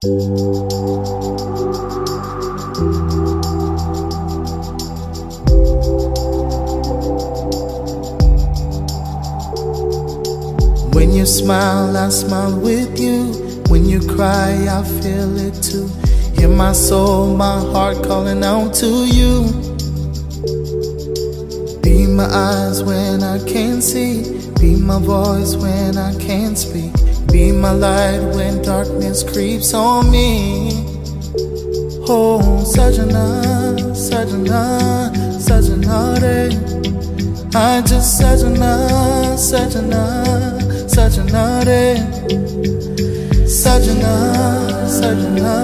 When you smile, I smile with you. When you cry, I feel it too. Hear my soul, my heart calling out to you. Be my eyes when I can't see. Be my voice when I can't speak. Be my light when darkness creeps on me. Oh, Sajana, Sajana, Sajana, eh. I just Sajana, Sajana, Sajana, eh. Sajana, Sajana,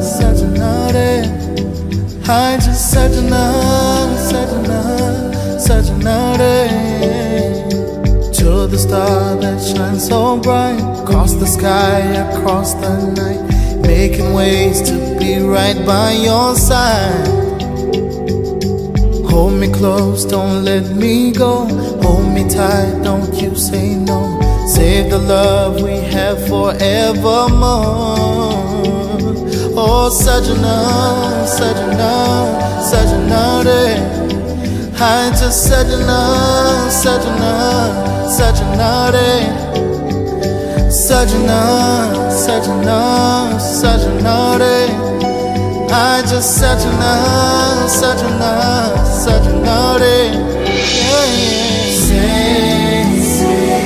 Sajana, eh. I just Sajana, Sajana, to the star that shines so bright, across the sky, across the night, making ways to be right by your side. Hold me close, don't let me go. Hold me tight, don't you say no. Save the love we have forevermore. Oh, Sajana, Sajana, Sajana, re. I just Sajana, Sajana, Sajana, re. Sajana, Sajana, Sajana, re. I just Sajana, Sajana, Sajana, re. Yeah, yeah. Say, say,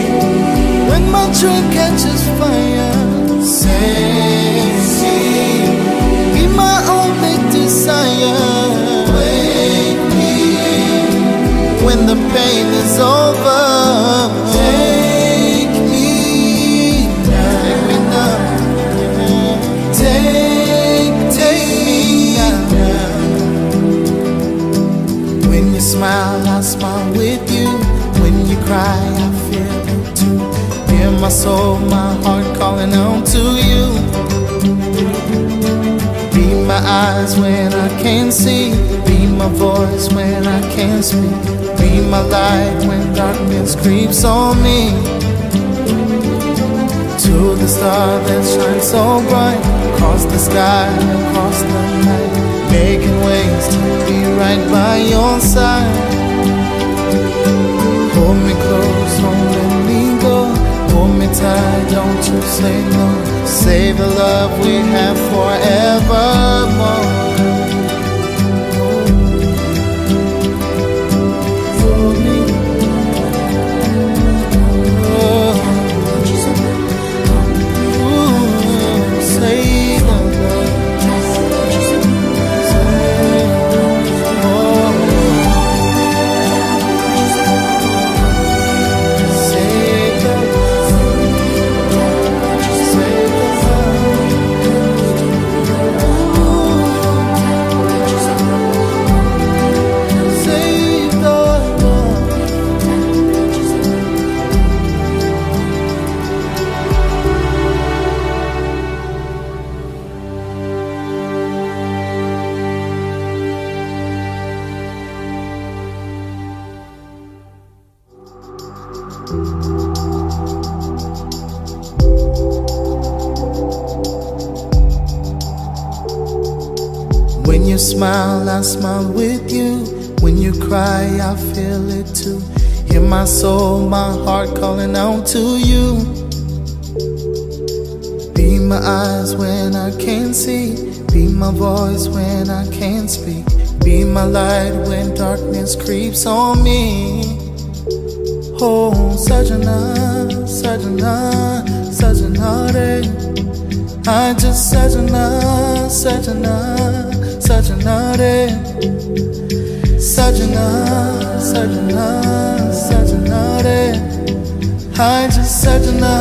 when my dream catches fire, say, say, be my only desire. Wake me when the pain is over. Smile, I smile with you. When you cry, I feel it too. Hear my soul, my heart calling out to you. Be my eyes when I can't see. Be my voice when I can't speak. Be my light when darkness creeps on me. To the star that shines so bright, across the sky, across the night, making ways to right by your side. Hold me close, don't let me go. Hold me tight, don't you say no. Save the love we have forevermore. When you smile, I smile with you. When you cry, I feel it too. Hear my soul, my heart calling out to you. Be my eyes when I can't see. Be my voice when I can't speak. Be my light when darkness creeps on me. Oh, Sajana, Sajana, Sajana, re. I just Sajana, Sajana, Sajana, re. Sajana, Sajana, Sajana, re. I just Sajana,